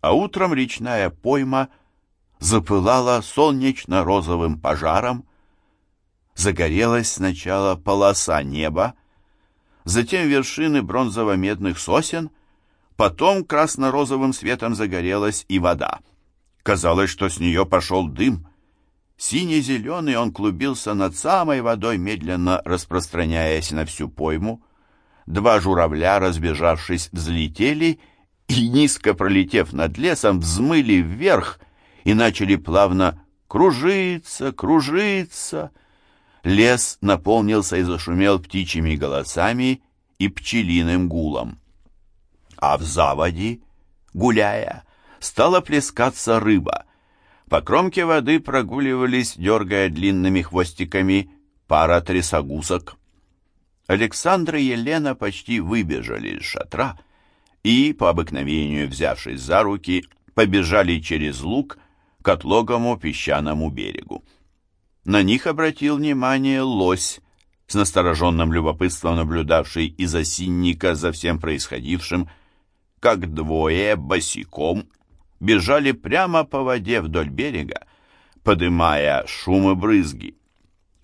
а утром речная пойма запылала солнечно-розовым пожаром, загорелась сначала полоса неба, затем вершины бронзово-медных сосен, потом красно-розовым светом загорелась и вода. Казалось, что с нее пошел дым. Сине-зеленый он клубился над самой водой, медленно распространяясь на всю пойму. Два журавля, разбежавшись, взлетели и, низко пролетев над лесом, взмыли вверх и начали плавно кружиться, кружиться. Лес наполнился и зашумел птичьими голосами и пчелиным гулом. А в заводе, гуляя, стала плескаться рыба. По кромке воды прогуливались, дергая длинными хвостиками, пара трясогусок. Александр и Елена почти выбежали из шатра и, по обыкновению взявшись за руки, побежали через луг к отлогому песчаному берегу. На них обратил внимание лось, с настороженным любопытством наблюдавший из осинника за всем происходившим, как двое босиком бежали прямо по воде вдоль берега, подымая шум и брызги.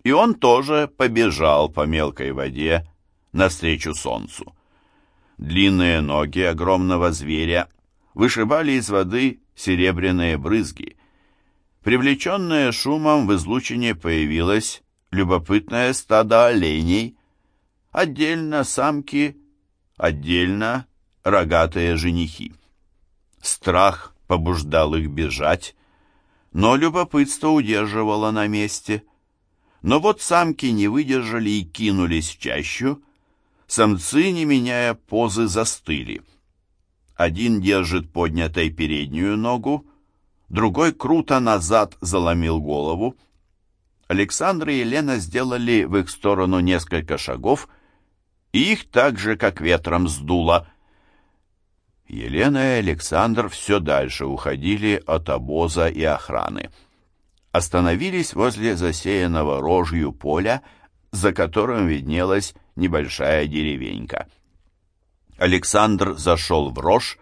И он тоже побежал по мелкой воде навстречу солнцу. Длинные ноги огромного зверя вышибали из воды серебряные брызги, Привлеченное шумом в излучине появилось любопытное стадо оленей, отдельно самки, отдельно рогатые женихи. Страх побуждал их бежать, но любопытство удерживало на месте. Но вот самки не выдержали и кинулись в чащу, самцы, не меняя позы, застыли. Один держит поднятой переднюю ногу, другой круто назад заломил голову. Александр и Елена сделали в их сторону несколько шагов, и их так же, как ветром, сдуло. Елена и Александр все дальше уходили от обоза и охраны. Остановились возле засеянного рожью поля, за которым виднелась небольшая деревенька. Александр зашел в рожь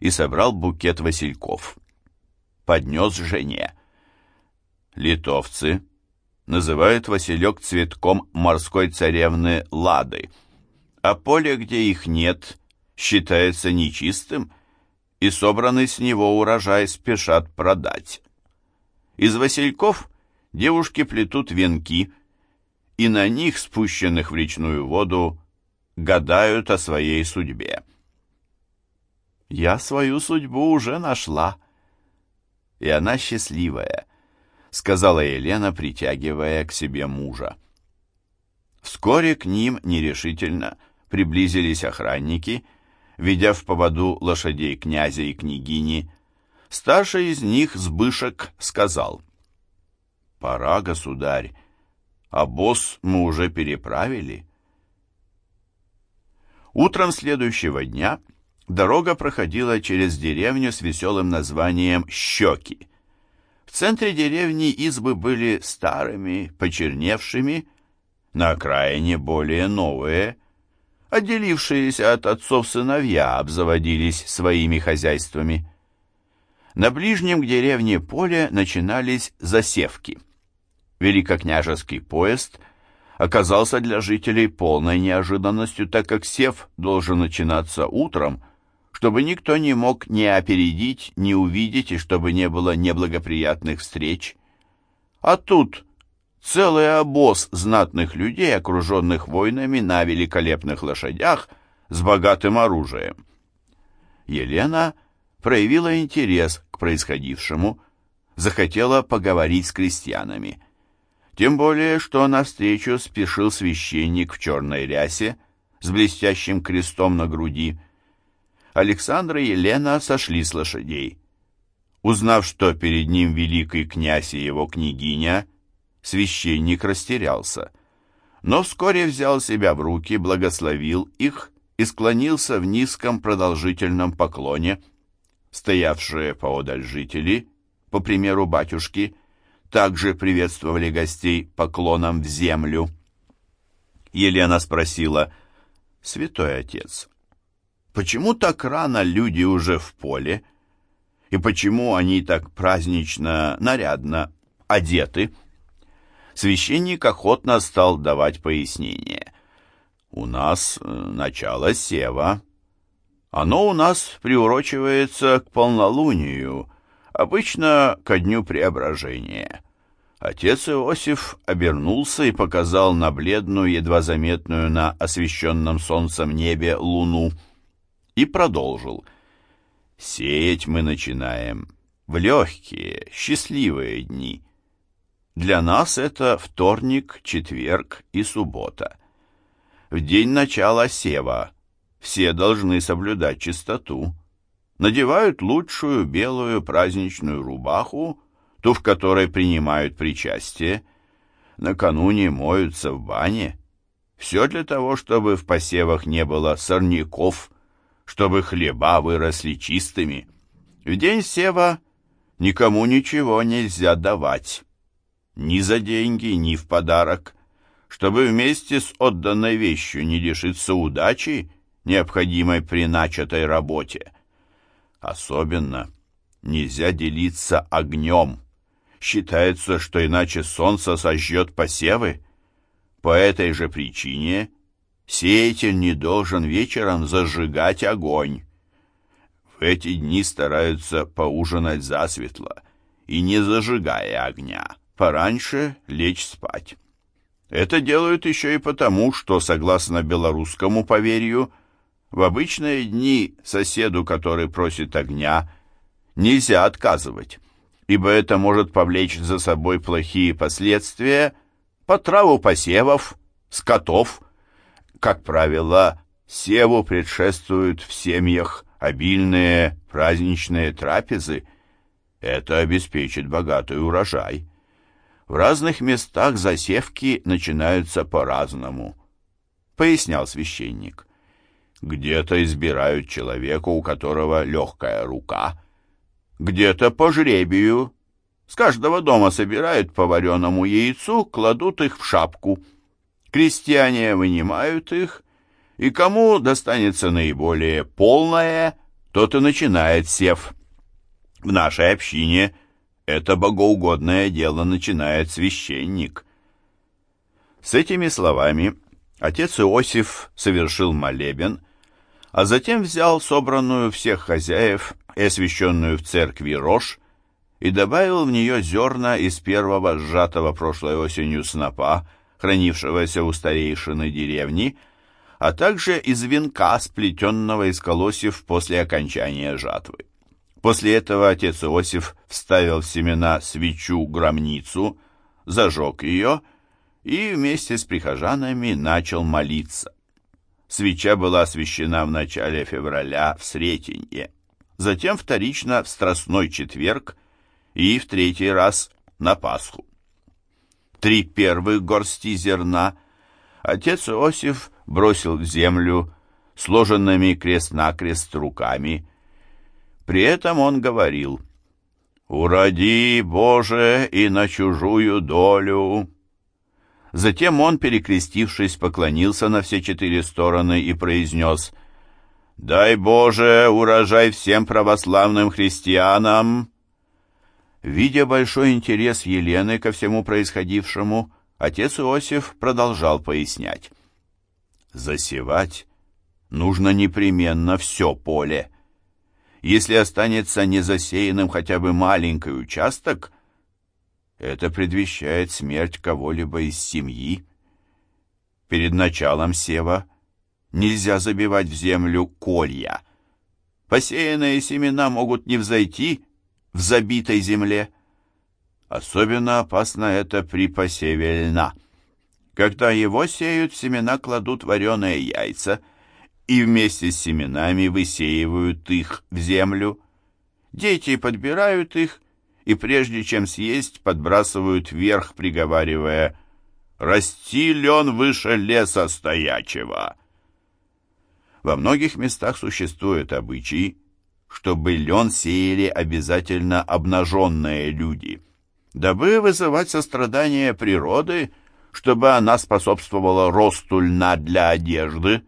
и собрал букет васильков поднес жене. Литовцы называют Василек цветком морской царевны Лады, а поле, где их нет, считается нечистым, и собранный с него урожай спешат продать. Из васильков девушки плетут венки, и на них, спущенных в речную воду, гадают о своей судьбе. «Я свою судьбу уже нашла», и она счастливая», — сказала Елена, притягивая к себе мужа. Вскоре к ним нерешительно приблизились охранники, ведя в поводу лошадей князя и княгини. Старший из них, Сбышек, сказал, «Пора, государь, а босс мы уже переправили». Утром следующего дня Дорога проходила через деревню с веселым названием «Щеки». В центре деревни избы были старыми, почерневшими, на окраине более новые. Отделившиеся от отцов сыновья обзаводились своими хозяйствами. На ближнем к деревне поле начинались засевки. Великокняжеский поезд оказался для жителей полной неожиданностью, так как сев должен начинаться утром, чтобы никто не мог ни опередить, ни увидеть, и чтобы не было неблагоприятных встреч. А тут целый обоз знатных людей, окруженных войнами на великолепных лошадях с богатым оружием. Елена проявила интерес к происходившему, захотела поговорить с крестьянами. Тем более, что навстречу спешил священник в черной рясе с блестящим крестом на груди, Александр и Елена сошли с лошадей. Узнав, что перед ним великий князь и его княгиня, священник растерялся, но вскоре взял себя в руки, благословил их и склонился в низком продолжительном поклоне. Стоявшие поодаль жители, по примеру батюшки, также приветствовали гостей поклоном в землю. Елена спросила, «Святой отец, Почему так рано люди уже в поле? и почему они так празднично, нарядно одеты? Священник охотно стал давать пояснение. У нас э, начало сева. Оно у нас приурочивается к полнолунию, обычно ко дню преображения. Отец Иосиф обернулся и показал на бледную, едва заметную на освещенном солнцем небе луну, и продолжил. «Сеять мы начинаем в легкие, счастливые дни. Для нас это вторник, четверг и суббота. В день начала сева все должны соблюдать чистоту. Надевают лучшую белую праздничную рубаху, ту, в которой принимают причастие. Накануне моются в бане. Все для того, чтобы в посевах не было сорняков, чтобы хлеба выросли чистыми. В день сева никому ничего нельзя давать. Ни за деньги, ни в подарок, чтобы вместе с отданной вещью не лишиться удачи, необходимой при начатой работе. Особенно нельзя делиться огнем. Считается, что иначе солнце сожжет посевы. По этой же причине сеятель не должен вечером зажигать огонь. В эти дни стараются поужинать засветло и, не зажигая огня, пораньше лечь спать. Это делают еще и потому, что, согласно белорусскому поверью, в обычные дни соседу, который просит огня, нельзя отказывать ибо это может повлечь за собой плохие последствия по траву посевов, скотов. Как правило, севу предшествуют в семьях обильные праздничные трапезы. Это обеспечит богатый урожай. В разных местах засевки начинаются по-разному, пояснял священник. Где-то избирают человека, у которого легкая рука – где-то по жребию. С каждого дома собирают по вареному яйцу, кладут их в шапку. Крестьяне вынимают их, и кому достанется наиболее полное, тот и начинает сев. В нашей общине это богоугодное дело начинает священник. С этими словами отец Иосиф совершил молебен, а затем взял собранную всех хозяев и освященную в церкви рожь и добавил в нее зерна из первого сжатого прошлой осенью снопа, хранившегося у старейшины деревни, а также из венка, сплетенного из колосьев после окончания жатвы. После этого отец Иосиф вставил в семена свечу-громницу, зажег ее и вместе с прихожанами начал молиться. Свеча была освящена в начале февраля в Сретенье затем вторично в Страстной четверг и в третий раз на Пасху. Три первых горсти зерна отец Иосиф бросил в землю сложенными крест-накрест руками. При этом он говорил «Уроди, Боже, и на чужую долю». Затем он, перекрестившись, поклонился на все четыре стороны и произнес Дай Боже урожай всем православным христианам!» Видя большой интерес Елены ко всему происходившему, отец Иосиф продолжал пояснять. «Засевать нужно непременно все поле. Если останется незасеянным хотя бы маленький участок, это предвещает смерть кого-либо из семьи. Перед началом сева Нельзя забивать в землю колья. Посеянные семена могут не взойти в забитой земле. Особенно опасно это при посеве льна. Когда его сеют, семена кладут вареные яйца и вместе с семенами высеивают их в землю. Дети подбирают их и прежде чем съесть, подбрасывают вверх, приговаривая «Расти лен выше леса стоячего!» Во многих местах существует обычай, чтобы лен сеяли обязательно обнаженные люди, дабы вызывать сострадание природы, чтобы она способствовала росту льна для одежды.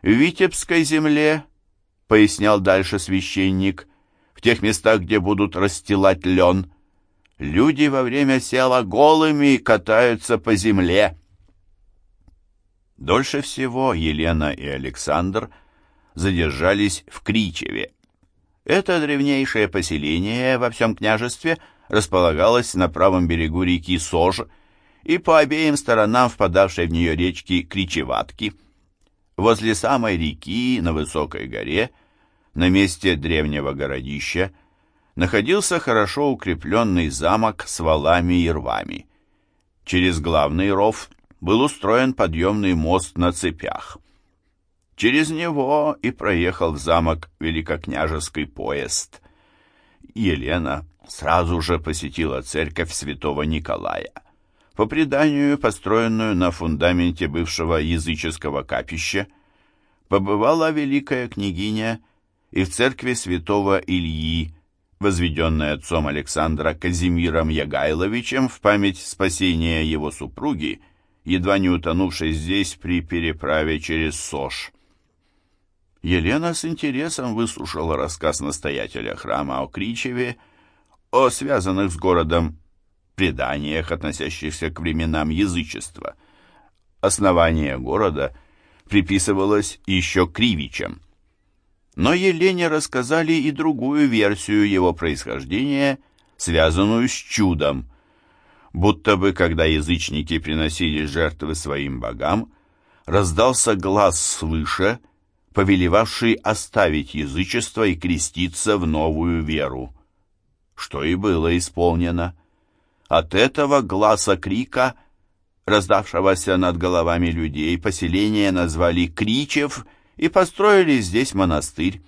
В Витебской земле, пояснял дальше священник, в тех местах, где будут расстилать лен. Люди во время села голыми катаются по земле. Дольше всего Елена и Александр задержались в Кричеве. Это древнейшее поселение во всем княжестве располагалось на правом берегу реки Сож и по обеим сторонам впадавшей в нее речки Кричеватки. Возле самой реки, на высокой горе, на месте древнего городища, находился хорошо укрепленный замок с валами и рвами. Через главный ров был устроен подъемный мост на цепях. Через него и проехал в замок великокняжеский поезд. Елена сразу же посетила церковь святого Николая. По преданию, построенную на фундаменте бывшего языческого капища, побывала великая княгиня и в церкви святого Ильи, возведенной отцом Александра Казимиром Ягайловичем в память спасения его супруги, едва не утонувшей здесь при переправе через Сош. Елена с интересом выслушала рассказ настоятеля храма о Кричеве, о связанных с городом преданиях, относящихся к временам язычества. Основание города приписывалось еще Кривичам. Но Елене рассказали и другую версию его происхождения, связанную с чудом. Будто бы, когда язычники приносили жертвы своим богам, раздался глаз свыше – повелевавший оставить язычество и креститься в новую веру. Что и было исполнено. От этого гласа крика, раздавшегося над головами людей, поселение назвали Кричев и построили здесь монастырь.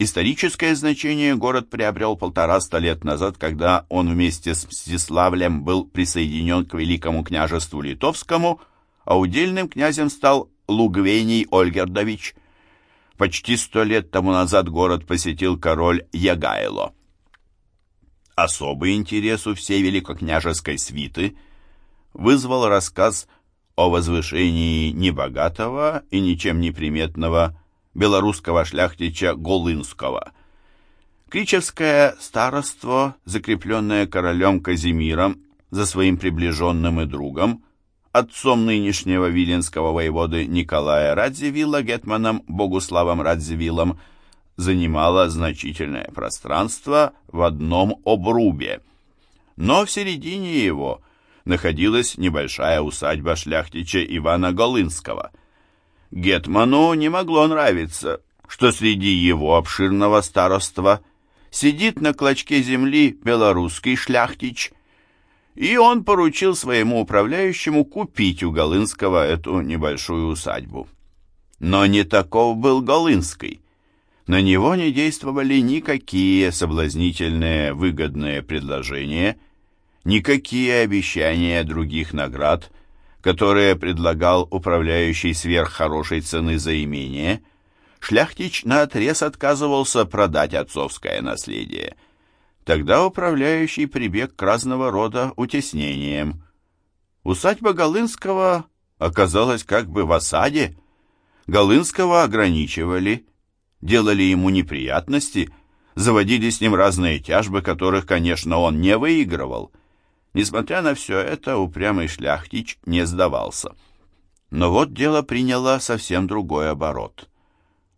Историческое значение город приобрел полтораста лет назад, когда он вместе с Мстиславлем был присоединен к Великому княжеству Литовскому, а удельным князем стал Лугвений Ольгердович. Почти сто лет тому назад город посетил король Ягайло. Особый интерес у всей великокняжеской свиты вызвал рассказ о возвышении небогатого и ничем не приметного белорусского шляхтича Голынского. Кричевское староство, закрепленное королем Казимиром за своим приближенным и другом, отцом нынешнего виленского воеводы Николая Радзивилла, гетманом Богуславом Радзивиллом, занимала значительное пространство в одном обрубе. Но в середине его находилась небольшая усадьба шляхтича Ивана Голынского. Гетману не могло нравиться, что среди его обширного староства сидит на клочке земли белорусский шляхтич – и он поручил своему управляющему купить у Голынского эту небольшую усадьбу. Но не таков был Голынский. На него не действовали никакие соблазнительные выгодные предложения, никакие обещания других наград, которые предлагал управляющий сверх хорошей цены за имение. Шляхтич наотрез отказывался продать отцовское наследие – Тогда управляющий прибег к разного рода утеснениям. Усадьба Голынского оказалась как бы в осаде. Голынского ограничивали, делали ему неприятности, заводили с ним разные тяжбы, которых, конечно, он не выигрывал. Несмотря на все это, упрямый шляхтич не сдавался. Но вот дело приняло совсем другой оборот.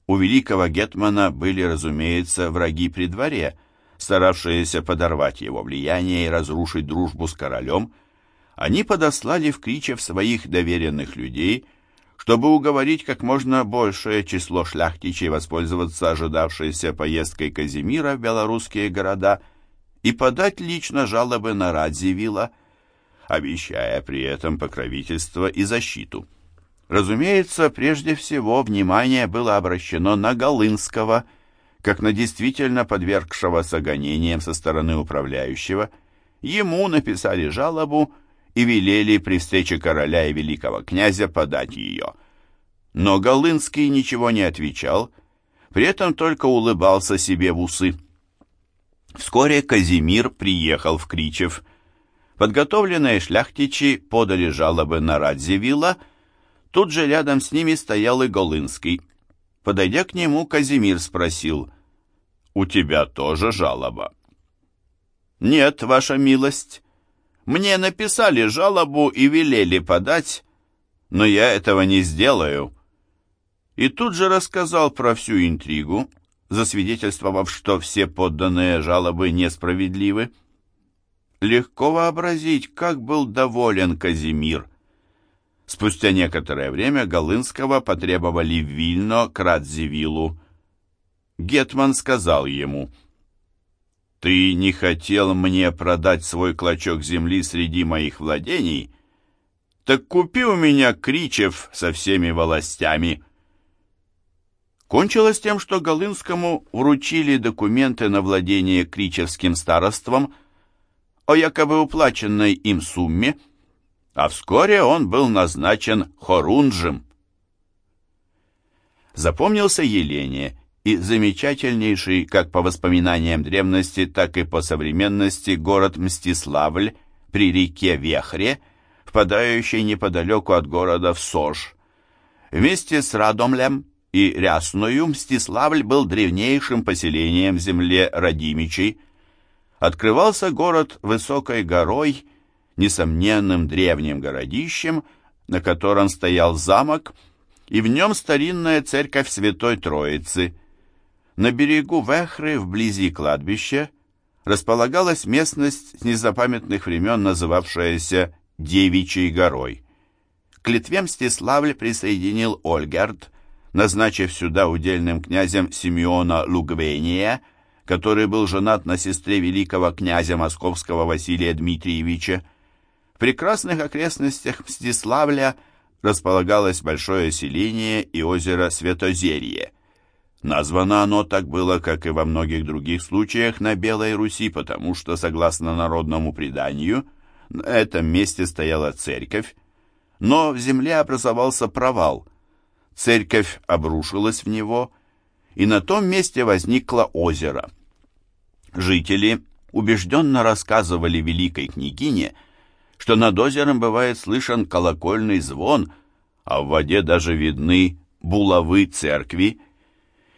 У великого гетмана были, разумеется, враги при дворе, старавшиеся подорвать его влияние и разрушить дружбу с королем, они подослали в Кричев своих доверенных людей, чтобы уговорить как можно большее число шляхтичей воспользоваться ожидавшейся поездкой Казимира в белорусские города и подать лично жалобы на Радзивилла, обещая при этом покровительство и защиту. Разумеется, прежде всего внимание было обращено на Голынского – как на действительно подвергшегося гонениям со стороны управляющего, ему написали жалобу и велели при встрече короля и великого князя подать ее. Но Голынский ничего не отвечал, при этом только улыбался себе в усы. Вскоре Казимир приехал в Кричев. Подготовленные шляхтичи подали жалобы на Радзивилла, тут же рядом с ними стоял и Голынский. Подойдя к нему, Казимир спросил, у тебя тоже жалоба?» «Нет, ваша милость. Мне написали жалобу и велели подать, но я этого не сделаю». И тут же рассказал про всю интригу, засвидетельствовав, что все подданные жалобы несправедливы. Легко вообразить, как был доволен Казимир. Спустя некоторое время Голынского потребовали в Вильно к Радзивиллу. Гетман сказал ему, «Ты не хотел мне продать свой клочок земли среди моих владений? Так купи у меня Кричев со всеми властями». Кончилось тем, что Голынскому вручили документы на владение Кричевским староством о якобы уплаченной им сумме, а вскоре он был назначен Хорунжем. Запомнился Елене и замечательнейший как по воспоминаниям древности, так и по современности город Мстиславль при реке Вехре, впадающий неподалеку от города в Сож. Вместе с Радомлем и Рясною Мстиславль был древнейшим поселением в земле Радимичей. Открывался город высокой горой, несомненным древним городищем, на котором стоял замок, и в нем старинная церковь Святой Троицы – на берегу Вехры, вблизи кладбища, располагалась местность с незапамятных времен, называвшаяся Девичьей горой. К Литве Мстиславль присоединил Ольгерд, назначив сюда удельным князем Симеона Лугвения, который был женат на сестре великого князя московского Василия Дмитриевича. В прекрасных окрестностях Мстиславля располагалось большое селение и озеро Светозерье. Названо оно так было, как и во многих других случаях на Белой Руси, потому что, согласно народному преданию, на этом месте стояла церковь, но в земле образовался провал. Церковь обрушилась в него, и на том месте возникло озеро. Жители убежденно рассказывали великой княгине, что над озером бывает слышен колокольный звон, а в воде даже видны булавы церкви,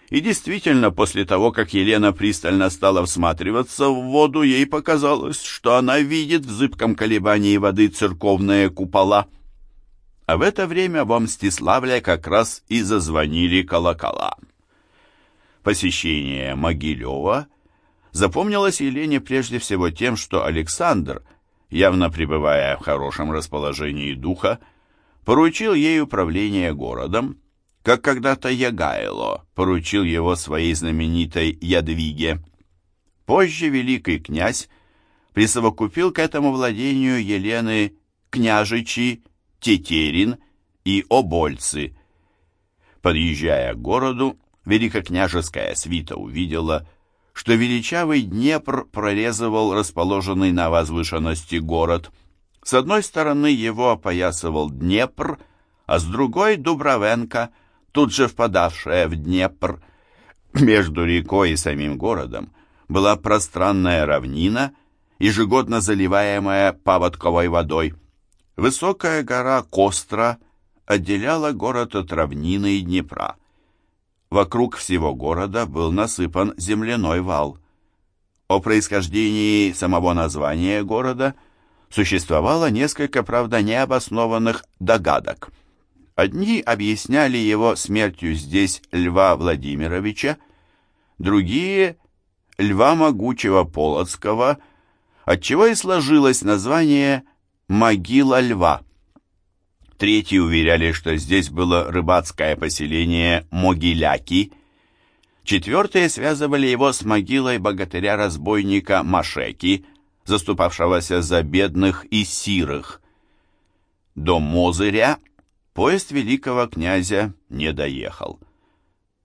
и действительно, после того, как Елена пристально стала всматриваться в воду, ей показалось, что она видит в зыбком колебании воды церковные купола. А в это время во Мстиславле как раз и зазвонили колокола. Посещение Могилева запомнилось Елене прежде всего тем, что Александр, явно пребывая в хорошем расположении духа, поручил ей управление городом, как когда-то Ягайло поручил его своей знаменитой Ядвиге. Позже великий князь присовокупил к этому владению Елены княжичи, Тетерин и Обольцы. Подъезжая к городу, великокняжеская свита увидела, что величавый Днепр прорезывал расположенный на возвышенности город. С одной стороны его опоясывал Днепр, а с другой — Дубровенко — тут же впадавшая в Днепр. Между рекой и самим городом была пространная равнина, ежегодно заливаемая паводковой водой. Высокая гора Костра отделяла город от равнины и Днепра. Вокруг всего города был насыпан земляной вал. О происхождении самого названия города существовало несколько, правда, необоснованных догадок – Одни объясняли его смертью здесь Льва Владимировича, другие — Льва Могучего Полоцкого, отчего и сложилось название «Могила Льва». Третьи уверяли, что здесь было рыбацкое поселение Могиляки. Четвертые связывали его с могилой богатыря-разбойника Машеки, заступавшегося за бедных и сирых. До Мозыря Поезд великого князя не доехал.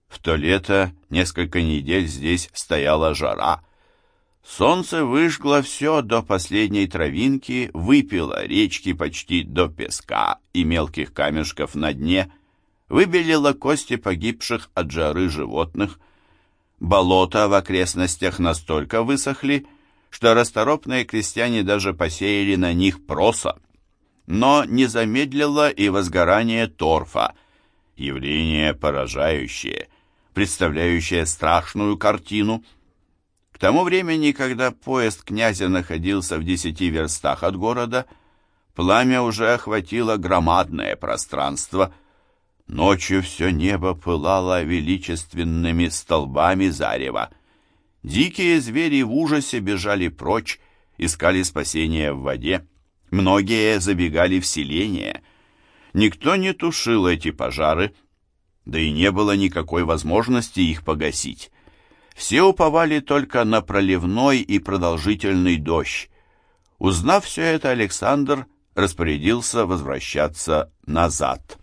В то лето несколько недель здесь стояла жара. Солнце выжгло все до последней травинки, выпило речки почти до песка и мелких камешков на дне, выбелило кости погибших от жары животных. Болота в окрестностях настолько высохли, что расторопные крестьяне даже посеяли на них проса но не замедлило и возгорание торфа, явление поражающее, представляющее страшную картину. Тому времени, когда поезд князя находился в десяти верстах от города, пламя уже охватило громадное пространство. Ночью все небо пылало величественными столбами зарева. Дикие звери в ужасе бежали прочь, искали спасения в воде. Многие забегали в селение. Никто не тушил эти пожары, да и не было никакой возможности их погасить. Все уповали только на проливной и продолжительный дождь. Узнав все это, Александр распорядился возвращаться назад.